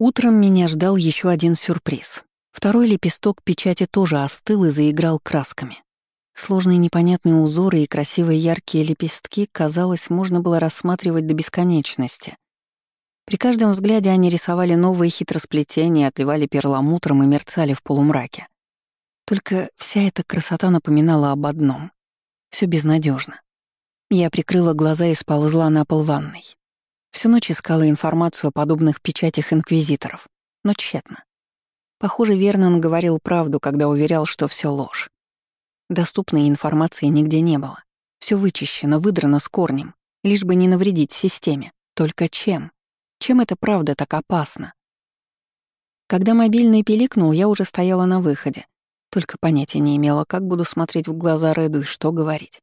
Утром меня ждал еще один сюрприз. Второй лепесток печати тоже остыл и заиграл красками. Сложные непонятные узоры и красивые яркие лепестки, казалось, можно было рассматривать до бесконечности. При каждом взгляде они рисовали новые хитросплетения, отливали перламутром и мерцали в полумраке. Только вся эта красота напоминала об одном. Все безнадежно. Я прикрыла глаза и сползла на пол ванной. Всю ночь искала информацию о подобных печатях инквизиторов, но тщетно. Похоже, Вернон говорил правду, когда уверял, что все ложь. Доступной информации нигде не было. Все вычищено, выдрано с корнем, лишь бы не навредить системе. Только чем? Чем это правда так опасно? Когда мобильный пиликнул, я уже стояла на выходе. Только понятия не имела, как буду смотреть в глаза Реду и что говорить.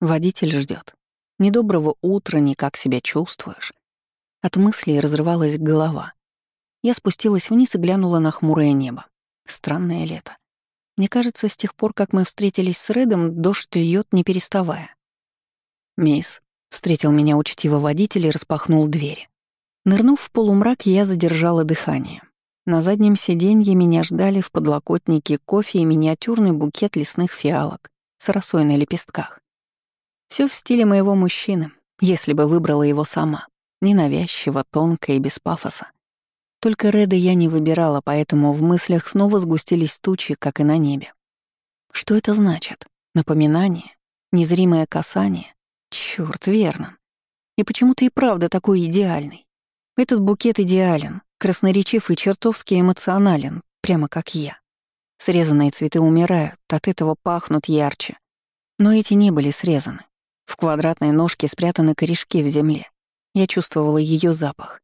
Водитель ждет. Ни доброго утра, ни как себя чувствуешь. От мыслей разрывалась голова. Я спустилась вниз и глянула на хмурое небо. Странное лето. Мне кажется, с тех пор, как мы встретились с Редом, дождь льет, не переставая. «Мисс», — встретил меня учтиво водитель и распахнул двери. Нырнув в полумрак, я задержала дыхание. На заднем сиденье меня ждали в подлокотнике кофе и миниатюрный букет лесных фиалок с росой на лепестках. Все в стиле моего мужчины, если бы выбрала его сама. Ненавязчиво, тонко и без пафоса. Только Реда я не выбирала, поэтому в мыслях снова сгустились тучи, как и на небе. Что это значит? Напоминание? Незримое касание? Чёрт, верно. И почему ты и правда такой идеальный? Этот букет идеален, красноречив и чертовски эмоционален, прямо как я. Срезанные цветы умирают, от этого пахнут ярче. Но эти не были срезаны. В квадратной ножке спрятаны корешки в земле. Я чувствовала ее запах.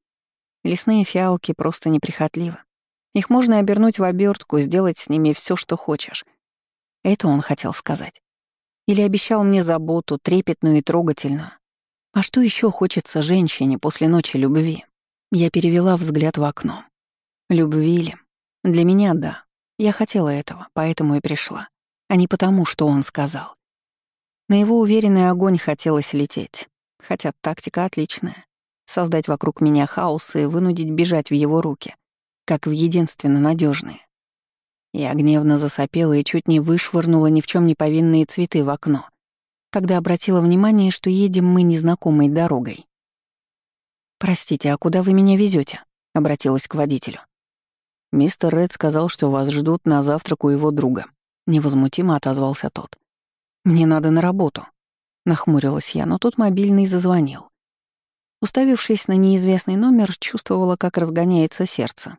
Лесные фиалки просто неприхотливы. Их можно обернуть в обертку, сделать с ними все, что хочешь. Это он хотел сказать. Или обещал мне заботу, трепетную и трогательную. А что еще хочется женщине после ночи любви? Я перевела взгляд в окно. Любви ли? Для меня — да. Я хотела этого, поэтому и пришла. А не потому, что он сказал. На его уверенный огонь хотелось лететь. Хотя тактика отличная. Создать вокруг меня хаос и вынудить бежать в его руки, как в единственно надежные. Я гневно засопела и чуть не вышвырнула ни в чем не повинные цветы в окно, когда обратила внимание, что едем мы незнакомой дорогой. «Простите, а куда вы меня везете? обратилась к водителю. «Мистер Ред сказал, что вас ждут на завтрак у его друга», — невозмутимо отозвался тот. «Мне надо на работу», — нахмурилась я, но тут мобильный зазвонил. Уставившись на неизвестный номер, чувствовала, как разгоняется сердце.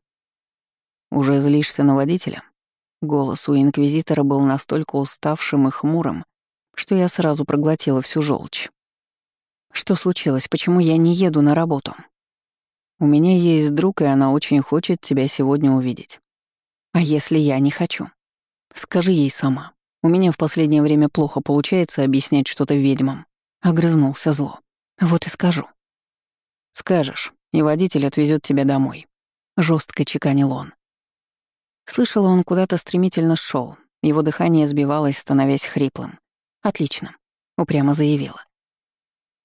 «Уже злишься на водителя?» Голос у инквизитора был настолько уставшим и хмурым, что я сразу проглотила всю желчь. «Что случилось? Почему я не еду на работу?» «У меня есть друг, и она очень хочет тебя сегодня увидеть. А если я не хочу? Скажи ей сама. У меня в последнее время плохо получается объяснять что-то ведьмам. Огрызнулся зло. Вот и скажу. Скажешь, и водитель отвезет тебя домой. Жестко чеканил он. Слышала, он куда-то стремительно шел. Его дыхание сбивалось, становясь хриплым. «Отлично», — упрямо заявила.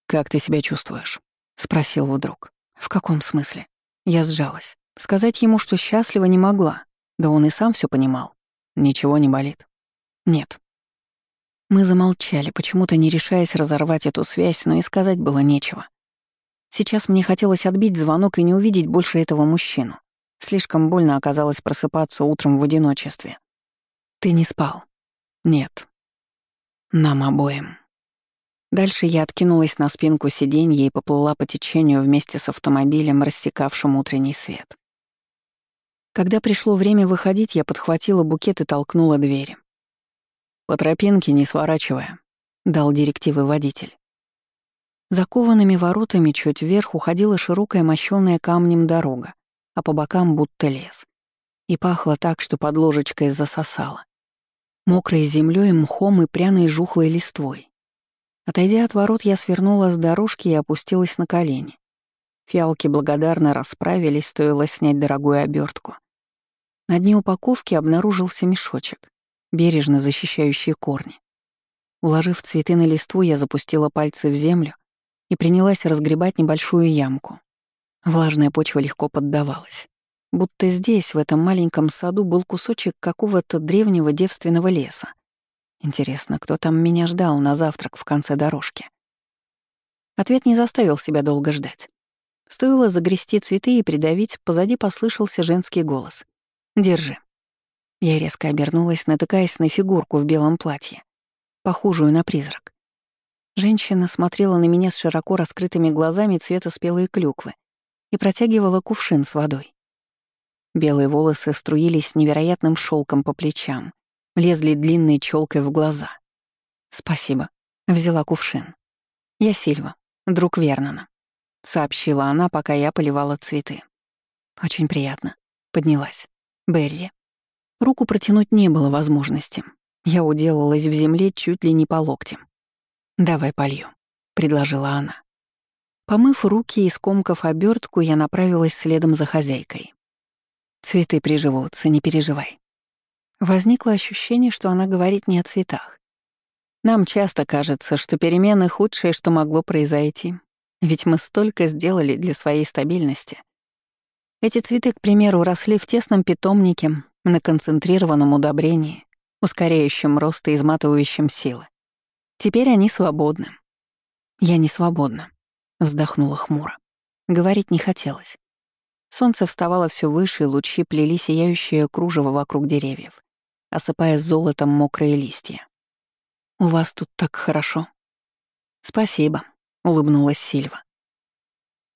«Как ты себя чувствуешь?» — спросил вдруг. «В каком смысле?» Я сжалась. Сказать ему, что счастлива, не могла. Да он и сам все понимал. Ничего не болит. Нет. Мы замолчали, почему-то не решаясь разорвать эту связь, но и сказать было нечего. Сейчас мне хотелось отбить звонок и не увидеть больше этого мужчину. Слишком больно оказалось просыпаться утром в одиночестве. «Ты не спал?» «Нет». «Нам обоим». Дальше я откинулась на спинку сиденья и поплыла по течению вместе с автомобилем, рассекавшим утренний свет. Когда пришло время выходить, я подхватила букет и толкнула двери. «По тропинке, не сворачивая», — дал директивы водитель. Закованными воротами чуть вверх уходила широкая мощёная камнем дорога, а по бокам будто лес. И пахло так, что под ложечкой засосало. Мокрой землей, мхом и пряной жухлой листвой. Отойдя от ворот, я свернула с дорожки и опустилась на колени. Фиалки благодарно расправились, стоило снять дорогую обертку. На дне упаковки обнаружился мешочек бережно защищающие корни. Уложив цветы на листву, я запустила пальцы в землю и принялась разгребать небольшую ямку. Влажная почва легко поддавалась. будто здесь, в этом маленьком саду, был кусочек какого-то древнего девственного леса. Интересно, кто там меня ждал на завтрак в конце дорожки? Ответ не заставил себя долго ждать. Стоило загрести цветы и придавить, позади послышался женский голос. «Держи». Я резко обернулась, натыкаясь на фигурку в белом платье, похожую на призрак. Женщина смотрела на меня с широко раскрытыми глазами цвета спелой клюквы и протягивала кувшин с водой. Белые волосы струились невероятным шелком по плечам, лезли длинной челкой в глаза. «Спасибо», — взяла кувшин. «Я Сильва, друг Вернона», — сообщила она, пока я поливала цветы. «Очень приятно», — поднялась. «Берри». Руку протянуть не было возможности. Я уделалась в земле чуть ли не по локтям. «Давай полью», — предложила она. Помыв руки и скомкав обертку, я направилась следом за хозяйкой. «Цветы приживутся, не переживай». Возникло ощущение, что она говорит не о цветах. Нам часто кажется, что перемены — худшее, что могло произойти. Ведь мы столько сделали для своей стабильности. Эти цветы, к примеру, росли в тесном питомнике, на концентрированном удобрении, ускоряющем рост и изматывающем силы. Теперь они свободны. Я не свободна, вздохнула хмуро. Говорить не хотелось. Солнце вставало все выше, и лучи плели сияющее кружево вокруг деревьев осыпая золотом мокрые листья. «У вас тут так хорошо». «Спасибо», — улыбнулась Сильва.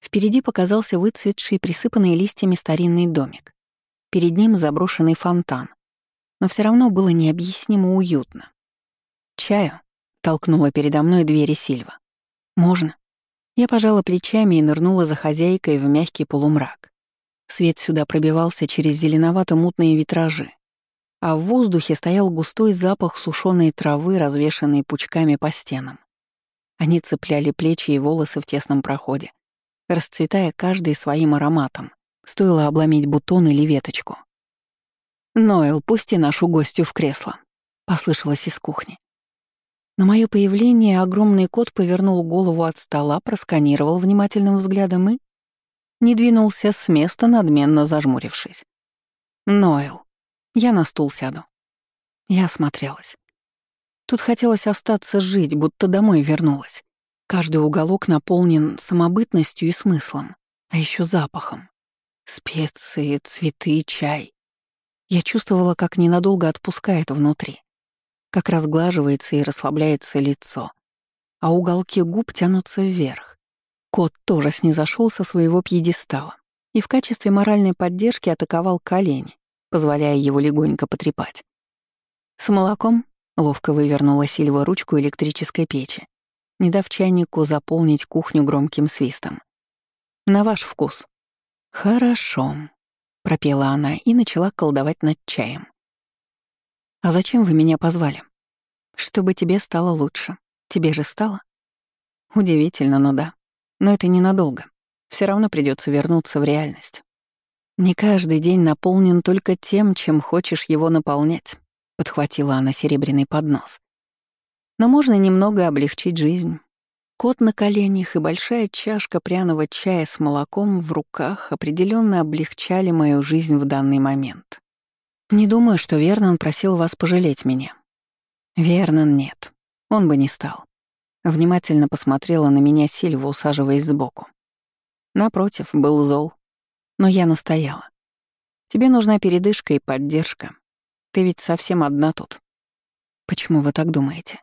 Впереди показался выцветший, присыпанный листьями старинный домик. Перед ним заброшенный фонтан. Но все равно было необъяснимо уютно. «Чаю?» — толкнула передо мной двери Сильва. «Можно?» Я пожала плечами и нырнула за хозяйкой в мягкий полумрак. Свет сюда пробивался через зеленовато-мутные витражи, а в воздухе стоял густой запах сушеной травы, развешанной пучками по стенам. Они цепляли плечи и волосы в тесном проходе, расцветая каждый своим ароматом. Стоило обломить бутон или веточку. «Ноэл, пусти нашу гостью в кресло», — послышалось из кухни. На мое появление огромный кот повернул голову от стола, просканировал внимательным взглядом и... не двинулся с места, надменно зажмурившись. «Ноэл», я на стул сяду. Я осмотрелась. Тут хотелось остаться жить, будто домой вернулась. Каждый уголок наполнен самобытностью и смыслом, а еще запахом. Специи, цветы, чай. Я чувствовала, как ненадолго отпускает внутри, как разглаживается и расслабляется лицо, а уголки губ тянутся вверх. Кот тоже снизошел со своего пьедестала и в качестве моральной поддержки атаковал колени, позволяя его легонько потрепать. С молоком ловко вывернула Сильва ручку электрической печи, не дав чайнику заполнить кухню громким свистом. «На ваш вкус». «Хорошо», — пропела она и начала колдовать над чаем. «А зачем вы меня позвали?» «Чтобы тебе стало лучше. Тебе же стало?» «Удивительно, но да. Но это ненадолго. Все равно придется вернуться в реальность. «Не каждый день наполнен только тем, чем хочешь его наполнять», — подхватила она серебряный поднос. «Но можно немного облегчить жизнь. Кот на коленях и большая чашка пряного чая с молоком в руках определенно облегчали мою жизнь в данный момент. Не думаю, что Вернон просил вас пожалеть меня. Вернон нет, он бы не стал. Внимательно посмотрела на меня Сильва, усаживаясь сбоку. Напротив, был зол, но я настояла. Тебе нужна передышка и поддержка. Ты ведь совсем одна тут. Почему вы так думаете?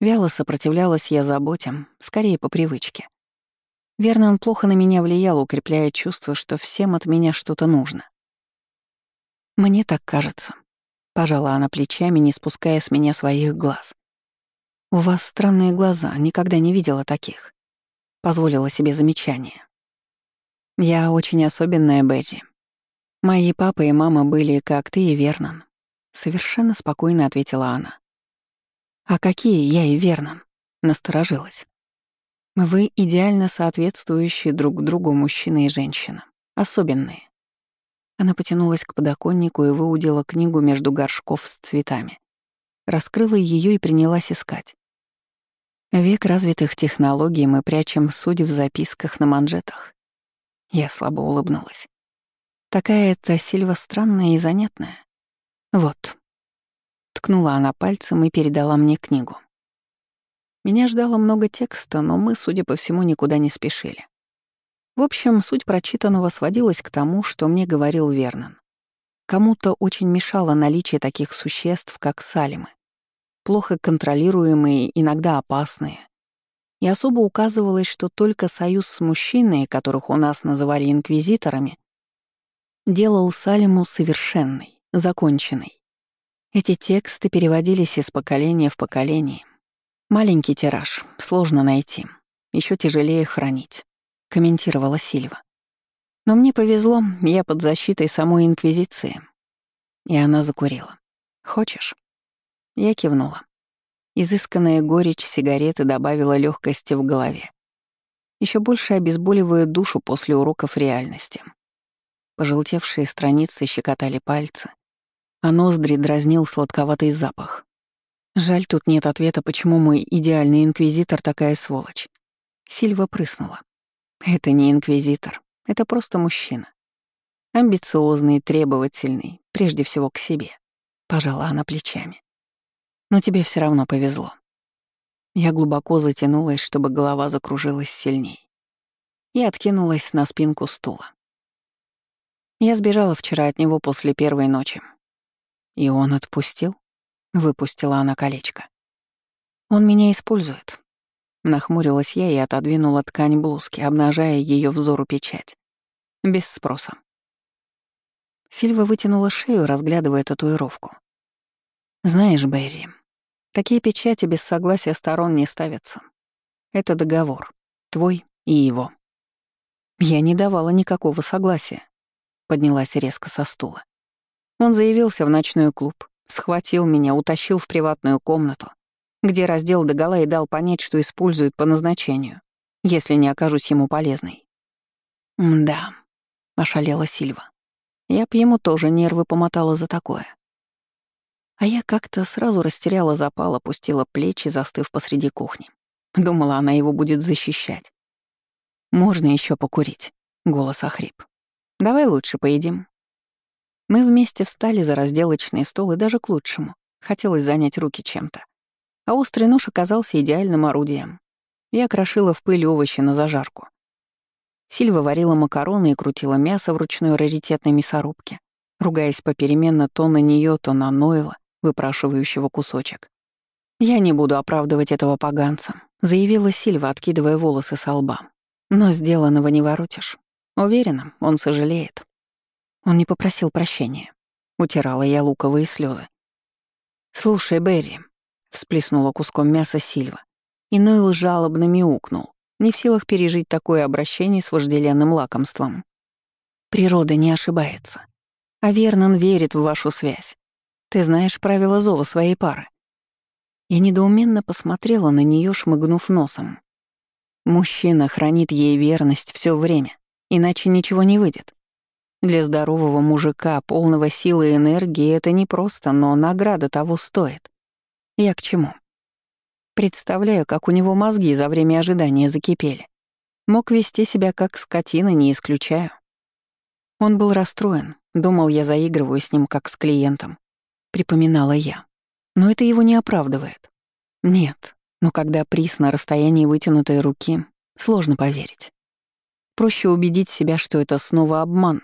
Вяло сопротивлялась я заботам, скорее по привычке. Верно, он плохо на меня влиял, укрепляя чувство, что всем от меня что-то нужно. Мне так кажется. Пожала она плечами, не спуская с меня своих глаз. У вас странные глаза, никогда не видела таких. Позволила себе замечание. Я очень особенная, Берри. Мои папа и мама были как ты и Вернон. Совершенно спокойно ответила она. А какие я и Вернон? Насторожилась. Вы идеально соответствующие друг другу мужчина и женщина. Особенные. Она потянулась к подоконнику и выудила книгу между горшков с цветами. Раскрыла ее и принялась искать. Век развитых технологий мы прячем суть в записках на манжетах. Я слабо улыбнулась. Такая эта Сильва странная и занятная. Вот. Ткнула она пальцем и передала мне книгу. Меня ждало много текста, но мы, судя по всему, никуда не спешили. В общем, суть прочитанного сводилась к тому, что мне говорил Вернон. Кому-то очень мешало наличие таких существ, как салимы. Плохо контролируемые, иногда опасные. И особо указывалось, что только союз с мужчиной, которых у нас называли инквизиторами, делал Салиму совершенной, законченной. Эти тексты переводились из поколения в поколение. Маленький тираж, сложно найти, еще тяжелее хранить, комментировала Сильва. Но мне повезло, я под защитой самой Инквизиции. И она закурила. Хочешь? Я кивнула. Изысканная горечь сигареты добавила легкости в голове. Еще больше обезболивая душу после уроков реальности. Пожелтевшие страницы щекотали пальцы, а ноздри дразнил сладковатый запах. Жаль, тут нет ответа, почему мой идеальный инквизитор такая сволочь. Сильва прыснула. Это не инквизитор, это просто мужчина. Амбициозный, требовательный, прежде всего к себе. Пожала она плечами. Но тебе все равно повезло. Я глубоко затянулась, чтобы голова закружилась сильней. И откинулась на спинку стула. Я сбежала вчера от него после первой ночи. И он отпустил? Выпустила она колечко. Он меня использует. Нахмурилась я и отодвинула ткань блузки, обнажая ее взору печать. Без спроса. Сильва вытянула шею, разглядывая татуировку. «Знаешь, Берри, такие печати без согласия сторон не ставятся. Это договор. Твой и его». Я не давала никакого согласия поднялась резко со стула. Он заявился в ночной клуб, схватил меня, утащил в приватную комнату, где раздел догола и дал понять, что использует по назначению, если не окажусь ему полезной. «Да», — ошалела Сильва. Я б ему тоже нервы помотала за такое. А я как-то сразу растеряла запал, опустила плечи, застыв посреди кухни. Думала, она его будет защищать. «Можно еще покурить?» — голос охрип. Давай лучше поедим. Мы вместе встали за разделочный стол и даже к лучшему. Хотелось занять руки чем-то. А острый нож оказался идеальным орудием. Я крошила в пыль овощи на зажарку. Сильва варила макароны и крутила мясо в ручной раритетной мясорубке, ругаясь попеременно то на нее, то на Нойла, выпрашивающего кусочек. «Я не буду оправдывать этого поганца», — заявила Сильва, откидывая волосы со лба. «Но сделанного не воротишь. Уверена, он сожалеет. Он не попросил прощения. Утирала я луковые слезы. «Слушай, Берри», — всплеснула куском мяса Сильва, и Нойл жалобно мяукнул, не в силах пережить такое обращение с вожделенным лакомством. «Природа не ошибается. А Вернон верит в вашу связь. Ты знаешь правила зова своей пары». Я недоуменно посмотрела на нее, шмыгнув носом. Мужчина хранит ей верность все время, Иначе ничего не выйдет. Для здорового мужика, полного силы и энергии, это не просто, но награда того стоит. Я к чему? Представляю, как у него мозги за время ожидания закипели. Мог вести себя как скотина, не исключаю. Он был расстроен, думал, я заигрываю с ним как с клиентом. Припоминала я. Но это его не оправдывает. Нет, но когда приз на расстоянии вытянутой руки, сложно поверить. Проще убедить себя, что это снова обман.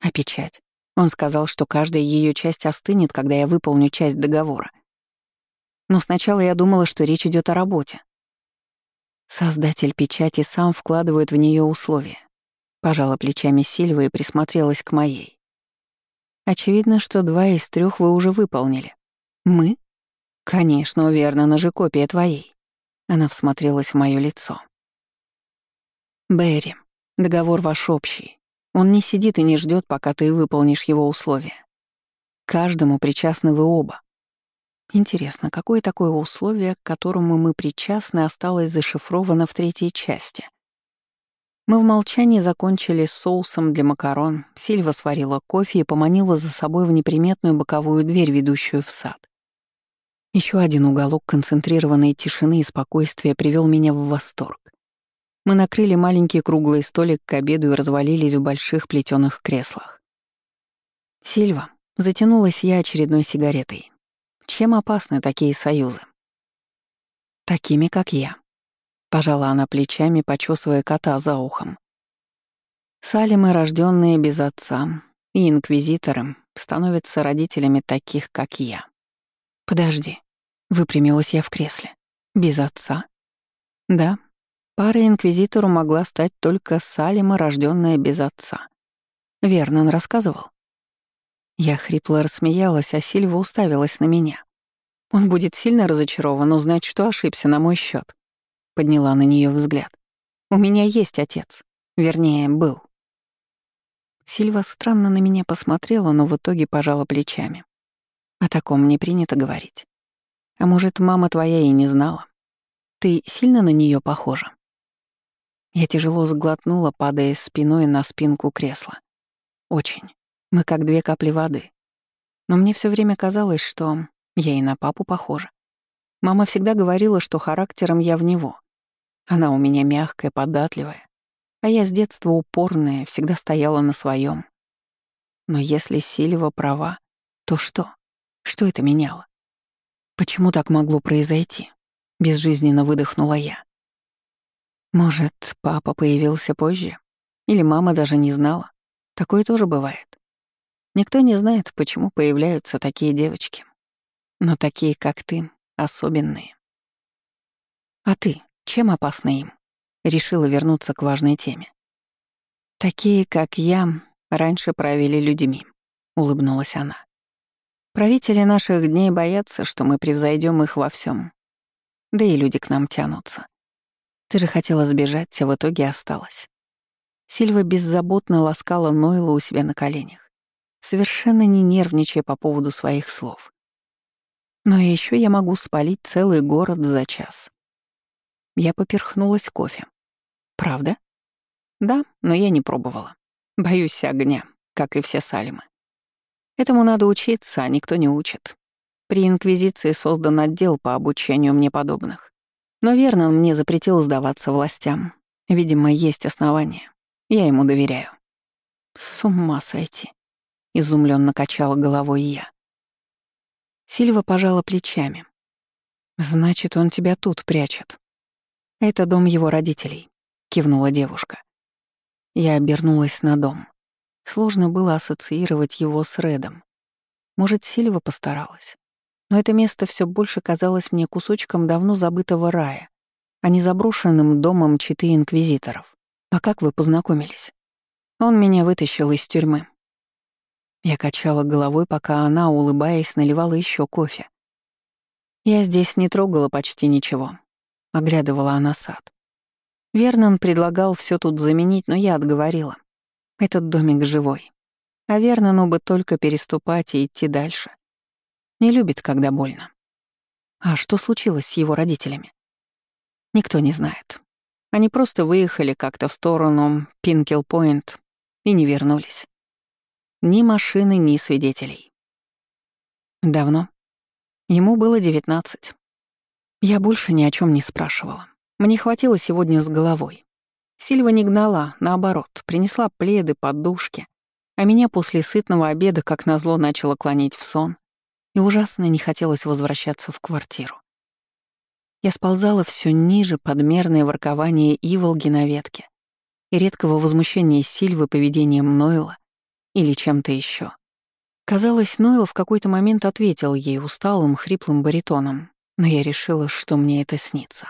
А печать? Он сказал, что каждая ее часть остынет, когда я выполню часть договора. Но сначала я думала, что речь идет о работе. Создатель печати сам вкладывает в нее условия. Пожала плечами Сильва и присмотрелась к моей. Очевидно, что два из трех вы уже выполнили. Мы? Конечно, верно, на же копия твоей. Она всмотрелась в мое лицо. Берри, договор ваш общий. Он не сидит и не ждет, пока ты выполнишь его условия. Каждому причастны вы оба. Интересно, какое такое условие, к которому мы причастны, осталось зашифровано в третьей части? Мы в молчании закончили с соусом для макарон, Сильва сварила кофе и поманила за собой в неприметную боковую дверь, ведущую в сад. Еще один уголок концентрированной тишины и спокойствия привел меня в восторг. Мы накрыли маленький круглый столик к обеду и развалились в больших плетеных креслах. Сильва, затянулась я очередной сигаретой. Чем опасны такие союзы? Такими, как я. Пожала она плечами, почесывая кота за ухом. Салимы, рожденные без отца, и инквизиторы становятся родителями таких, как я. Подожди. Выпрямилась я в кресле. Без отца? Да. Пара инквизитору могла стать только Салима, рожденная без отца. Вернон рассказывал. Я хрипло рассмеялась, а Сильва уставилась на меня. Он будет сильно разочарован узнать, что ошибся на мой счет. Подняла на нее взгляд. У меня есть отец. Вернее, был. Сильва странно на меня посмотрела, но в итоге пожала плечами. О таком не принято говорить. А может, мама твоя и не знала? Ты сильно на нее похожа? Я тяжело сглотнула, падая спиной на спинку кресла. Очень. Мы как две капли воды. Но мне все время казалось, что я и на папу похожа. Мама всегда говорила, что характером я в него. Она у меня мягкая, податливая, а я с детства упорная, всегда стояла на своем. Но если Сильва права, то что? Что это меняло? Почему так могло произойти? Безжизненно выдохнула я. Может, папа появился позже? Или мама даже не знала? Такое тоже бывает. Никто не знает, почему появляются такие девочки. Но такие, как ты, особенные. А ты, чем опасна им? решила вернуться к важной теме. «Такие, как я, раньше правили людьми», — улыбнулась она. «Правители наших дней боятся, что мы превзойдем их во всем. Да и люди к нам тянутся. Ты же хотела сбежать, а в итоге осталась». Сильва беззаботно ласкала Нойла у себя на коленях, совершенно не нервничая по поводу своих слов. Но еще я могу спалить целый город за час. Я поперхнулась кофе. Правда? Да, но я не пробовала. Боюсь огня, как и все салимы. Этому надо учиться, а никто не учит. При Инквизиции создан отдел по обучению мне подобных. Но верно, мне запретил сдаваться властям. Видимо, есть основания. Я ему доверяю. С ума сойти. Изумленно качала головой я. Сильва пожала плечами. Значит, он тебя тут прячет. Это дом его родителей, кивнула девушка. Я обернулась на дом. Сложно было ассоциировать его с Редом. Может, Сильва постаралась. Но это место все больше казалось мне кусочком давно забытого рая, а не заброшенным домом читы инквизиторов. А как вы познакомились? Он меня вытащил из тюрьмы. Я качала головой, пока она, улыбаясь, наливала еще кофе. Я здесь не трогала почти ничего, — оглядывала она сад. Вернон предлагал все тут заменить, но я отговорила. Этот домик живой. А Вернону бы только переступать и идти дальше. Не любит, когда больно. А что случилось с его родителями? Никто не знает. Они просто выехали как-то в сторону Пинкел-Пойнт и не вернулись. Ни машины, ни свидетелей. Давно. Ему было девятнадцать. Я больше ни о чем не спрашивала. Мне хватило сегодня с головой. Сильва не гнала, наоборот, принесла пледы, подушки, а меня после сытного обеда, как назло, начало клонить в сон, и ужасно не хотелось возвращаться в квартиру. Я сползала все ниже подмерное воркование Иволги на ветке и редкого возмущения Сильвы поведением Нойла или чем-то еще. Казалось, Нойл в какой-то момент ответил ей усталым, хриплым баритоном, но я решила, что мне это снится.